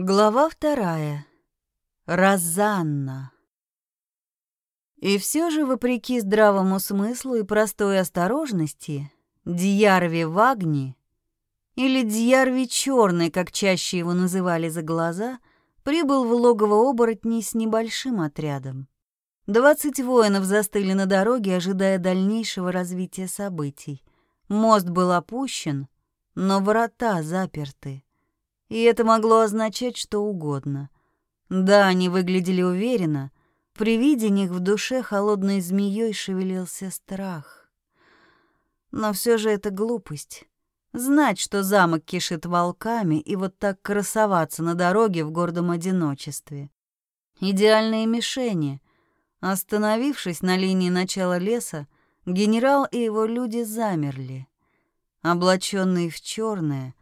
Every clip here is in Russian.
Глава вторая. Розанна. И все же, вопреки здравому смыслу и простой осторожности, Дьярви Вагни, или Дьярви Черный, как чаще его называли за глаза, прибыл в логово оборотней с небольшим отрядом. Двадцать воинов застыли на дороге, ожидая дальнейшего развития событий. Мост был опущен, но врата заперты. И это могло означать что угодно. Да, они выглядели уверенно. При виде них в душе холодной змеей шевелился страх. Но все же это глупость. Знать, что замок кишит волками, и вот так красоваться на дороге в гордом одиночестве. Идеальные мишени. Остановившись на линии начала леса, генерал и его люди замерли. Облаченные в черное,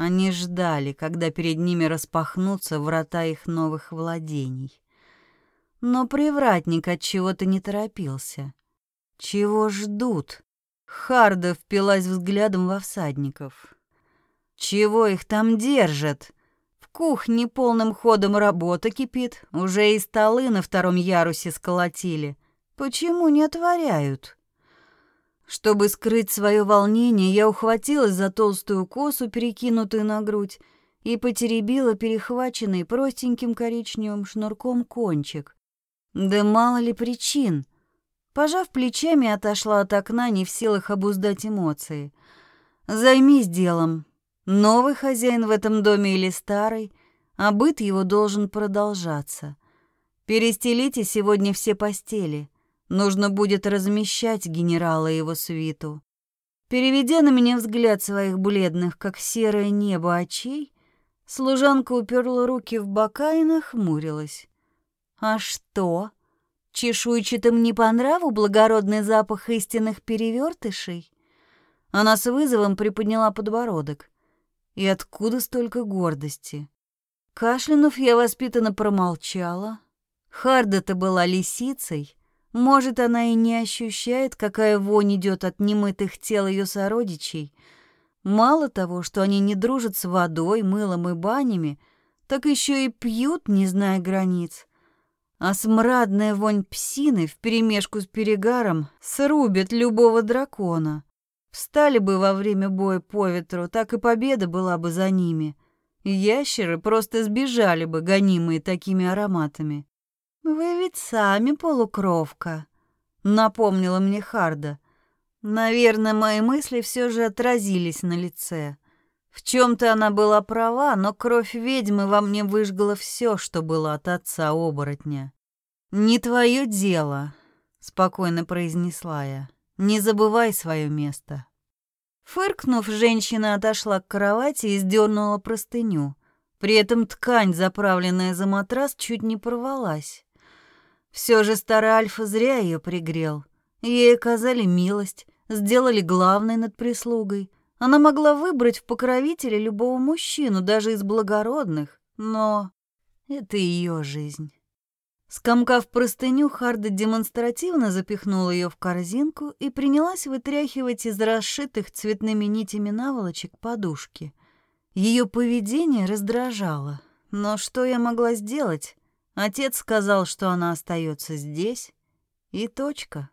они ждали, когда перед ними распахнутся врата их новых владений. Но привратник от чего-то не торопился. Чего ждут? Харда впилась взглядом во всадников. Чего их там держат? В кухне полным ходом работа кипит, уже и столы на втором ярусе сколотили. Почему не отворяют? Чтобы скрыть свое волнение, я ухватилась за толстую косу, перекинутую на грудь, и потеребила перехваченный простеньким коричневым шнурком кончик. Да мало ли причин. Пожав плечами, отошла от окна, не в силах обуздать эмоции. Займись делом. Новый хозяин в этом доме или старый, а быт его должен продолжаться. Перестелите сегодня все постели — Нужно будет размещать генерала и его свиту. Переведя на меня взгляд своих бледных, как серое небо, очей, служанка уперла руки в бока и нахмурилась. «А что? Чешуйчатым не по нраву благородный запах истинных перевертышей?» Она с вызовом приподняла подбородок. И откуда столько гордости? Кашлянув, я воспитанно промолчала. Харда-то была лисицей, может, она и не ощущает, какая вонь идет от немытых тел ее сородичей. Мало того, что они не дружат с водой, мылом и банями, так еще и пьют, не зная границ. А смрадная вонь псины вперемешку с перегаром срубит любого дракона. Встали бы во время боя по ветру, так и победа была бы за ними. Ящеры просто сбежали бы, гонимые такими ароматами. «Вы ведь сами полукровка», — напомнила мне Харда. Наверное, мои мысли все же отразились на лице. В чем-то она была права, но кровь ведьмы во мне выжгла все, что было от отца оборотня. «Не твое дело», — спокойно произнесла я. «Не забывай свое место». Фыркнув, женщина отошла к кровати и сдернула простыню. При этом ткань, заправленная за матрас, чуть не порвалась. Все же старый Альфа зря ее пригрел. Ей оказали милость, сделали главной над прислугой. Она могла выбрать в покровителе любого мужчину, даже из благородных, но это ее жизнь. Скомкав простыню, Харда демонстративно запихнула ее в корзинку и принялась вытряхивать из расшитых цветными нитями наволочек подушки. Ее поведение раздражало. Но что я могла сделать? Отец сказал, что она остается здесь, и точка.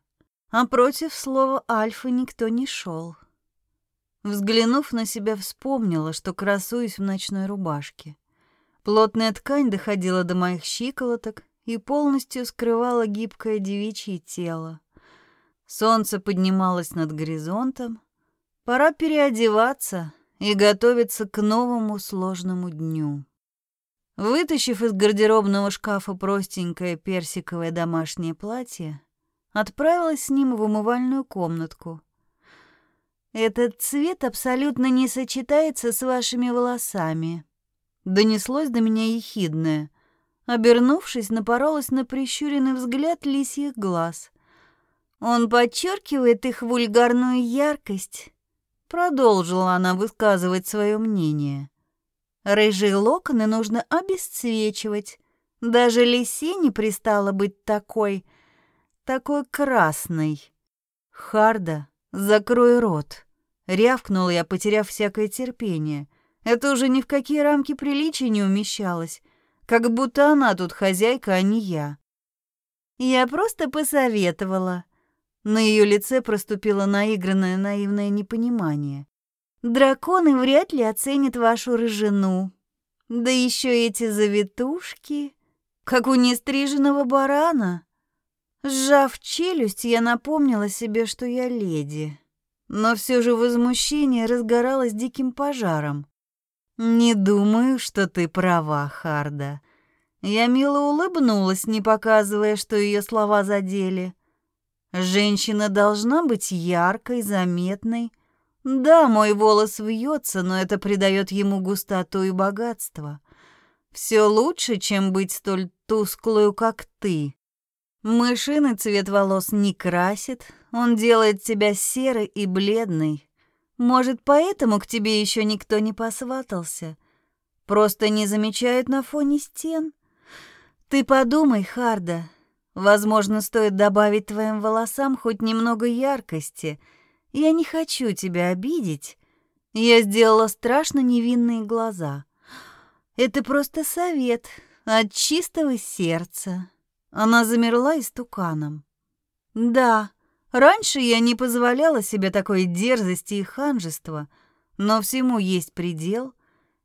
А против слова «альфа» никто не шел. Взглянув на себя, вспомнила, что красуюсь в ночной рубашке. Плотная ткань доходила до моих щиколоток и полностью скрывала гибкое девичье тело. Солнце поднималось над горизонтом. Пора переодеваться и готовиться к новому сложному дню. Вытащив из гардеробного шкафа простенькое персиковое домашнее платье, отправилась с ним в умывальную комнатку. «Этот цвет абсолютно не сочетается с вашими волосами», — донеслось до меня ехидное. Обернувшись, напоролась на прищуренный взгляд лисьих глаз. «Он подчеркивает их вульгарную яркость», — продолжила она высказывать свое мнение. Рыжие локоны нужно обесцвечивать. Даже лисе не пристало быть такой, такой красной. Харда, закрой рот. Рявкнула я, потеряв всякое терпение. Это уже ни в какие рамки приличия не умещалось, как будто она тут хозяйка, а не я. Я просто посоветовала. На ее лице проступило наигранное наивное непонимание. Драконы вряд ли оценят вашу рыжину. Да еще эти завитушки, как у нестриженного барана. Сжав челюсть, я напомнила себе, что я леди. Но все же возмущение разгоралось диким пожаром. «Не думаю, что ты права, Харда». Я мило улыбнулась, не показывая, что ее слова задели. Женщина должна быть яркой, заметной. Да, мой волос вьется, но это придает ему густоту и богатство. Все лучше, чем быть столь тусклую, как ты. Мышиный цвет волос не красит, он делает тебя серой и бледной. Может, поэтому к тебе еще никто не посватался? Просто не замечают на фоне стен? Ты подумай, Харда, возможно, стоит добавить твоим волосам хоть немного яркости. Я не хочу тебя обидеть. Я сделала страшно невинные глаза. Это просто совет от чистого сердца. Она замерла истуканом. Да, раньше я не позволяла себе такой дерзости и ханжества, но всему есть предел,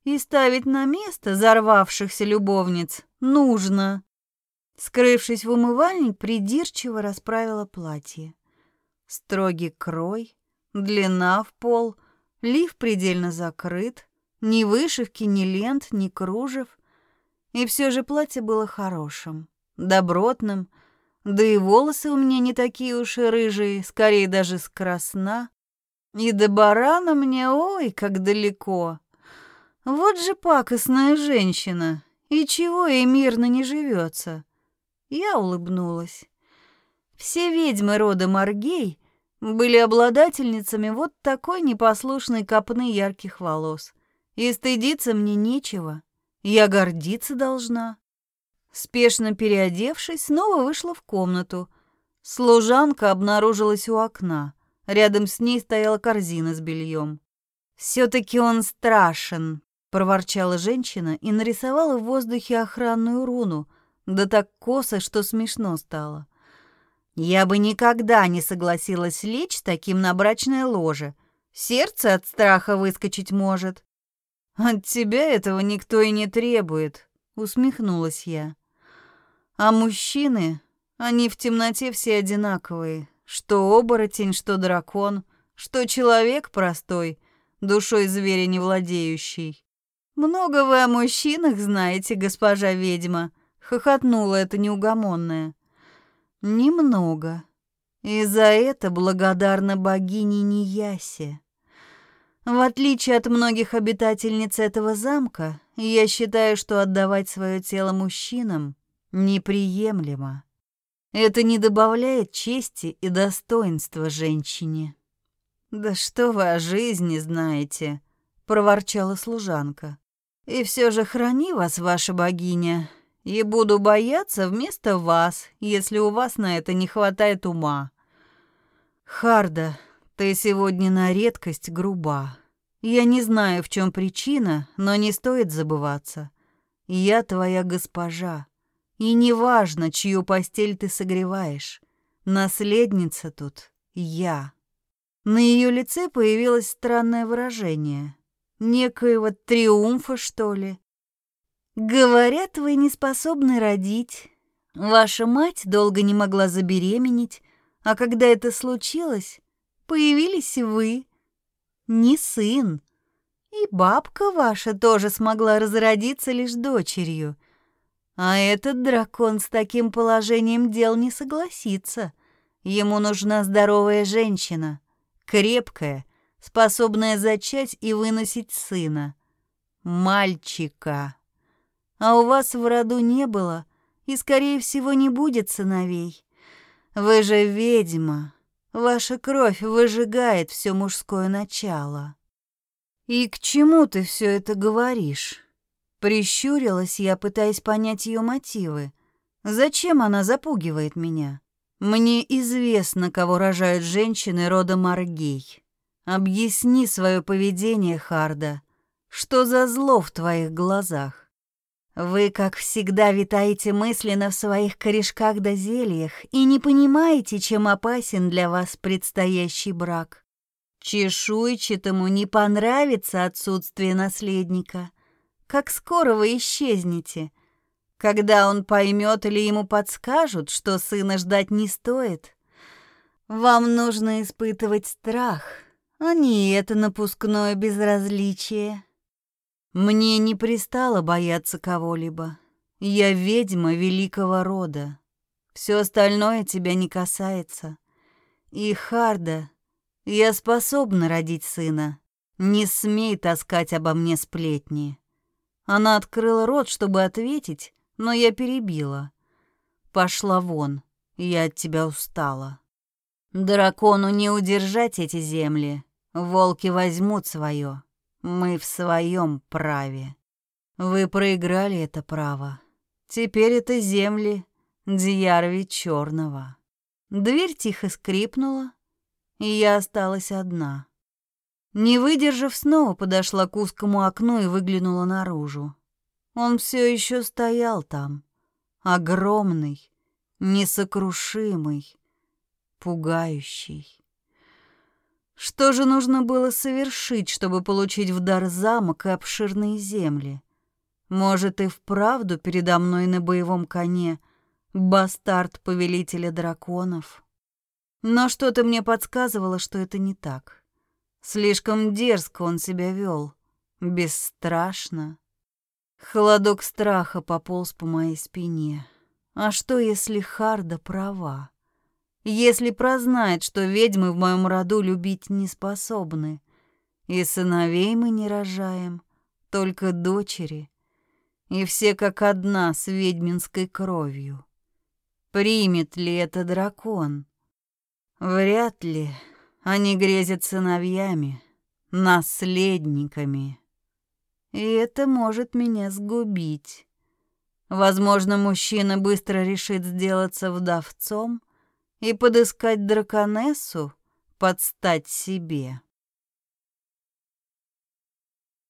и ставить на место взорвавшихся любовниц нужно. Скрывшись в умывальник, придирчиво расправила платье. Строгий крой, длина в пол, лиф предельно закрыт, ни вышивки, ни лент, ни кружев. И все же платье было хорошим добротным, да и волосы у меня не такие уж и рыжие, скорее даже с красна. И до барана мне, ой, как далеко. Вот же пакостная женщина, и чего ей мирно не живется. Я улыбнулась. Все ведьмы рода Маргей были обладательницами вот такой непослушной копны ярких волос. И стыдиться мне нечего. Я гордиться должна. Спешно переодевшись, снова вышла в комнату. Служанка обнаружилась у окна. Рядом с ней стояла корзина с бельем. «Все-таки он страшен», — проворчала женщина и нарисовала в воздухе охранную руну, да так косо, что смешно стало. «Я бы никогда не согласилась лечь таким на брачное ложе. Сердце от страха выскочить может». «От тебя этого никто и не требует», — усмехнулась я. А мужчины, они в темноте все одинаковые. Что оборотень, что дракон, что человек простой, душой зверя не владеющий. «Много вы о мужчинах знаете, госпожа ведьма», — хохотнула эта неугомонная. «Немного. И за это благодарна богине Ниясе. В отличие от многих обитательниц этого замка, я считаю, что отдавать свое тело мужчинам неприемлемо. Это не добавляет чести и достоинства женщине. «Да что вы о жизни знаете?» — проворчала служанка. «И все же храни вас, ваша богиня, и буду бояться вместо вас, если у вас на это не хватает ума». «Харда, ты сегодня на редкость груба. Я не знаю, в чем причина, но не стоит забываться. Я твоя госпожа, и неважно, чью постель ты согреваешь, наследница тут я. На ее лице появилось странное выражение. Некоего триумфа, что ли. Говорят, вы не способны родить. Ваша мать долго не могла забеременеть, а когда это случилось, появились вы. Не сын. И бабка ваша тоже смогла разродиться лишь дочерью. А этот дракон с таким положением дел не согласится. Ему нужна здоровая женщина, крепкая, способная зачать и выносить сына. Мальчика. А у вас в роду не было и, скорее всего, не будет сыновей. Вы же ведьма. Ваша кровь выжигает все мужское начало. И к чему ты все это говоришь? Прищурилась я, пытаясь понять ее мотивы. Зачем она запугивает меня? Мне известно, кого рожают женщины рода Маргей. Объясни свое поведение, Харда. Что за зло в твоих глазах? Вы, как всегда, витаете мысленно в своих корешках да зельях и не понимаете, чем опасен для вас предстоящий брак. Чешуйчатому не понравится отсутствие наследника. Как скоро вы исчезнете? Когда он поймет или ему подскажут, что сына ждать не стоит? Вам нужно испытывать страх, а не это напускное безразличие. Мне не пристало бояться кого-либо. Я ведьма великого рода. Все остальное тебя не касается. И Харда, я способна родить сына. Не смей таскать обо мне сплетни. Она открыла рот, чтобы ответить, но я перебила. Пошла вон, я от тебя устала. Дракону не удержать эти земли. Волки возьмут свое. Мы в своем праве. Вы проиграли это право. Теперь это земли Дьярви Черного. Дверь тихо скрипнула, и я осталась одна. Не выдержав, снова подошла к узкому окну и выглянула наружу. Он все еще стоял там, огромный, несокрушимый, пугающий. Что же нужно было совершить, чтобы получить в дар замок и обширные земли? Может, и вправду передо мной на боевом коне бастард повелителя драконов? Но что-то мне подсказывало, что это не так. Слишком дерзко он себя вел, бесстрашно. Холодок страха пополз по моей спине. А что, если Харда права? Если прознает, что ведьмы в моем роду любить не способны. И сыновей мы не рожаем, только дочери. И все как одна с ведьминской кровью. Примет ли это дракон? Вряд ли. Они грезят сыновьями, наследниками. И это может меня сгубить. Возможно, мужчина быстро решит сделаться вдовцом — и подыскать драконессу под стать себе.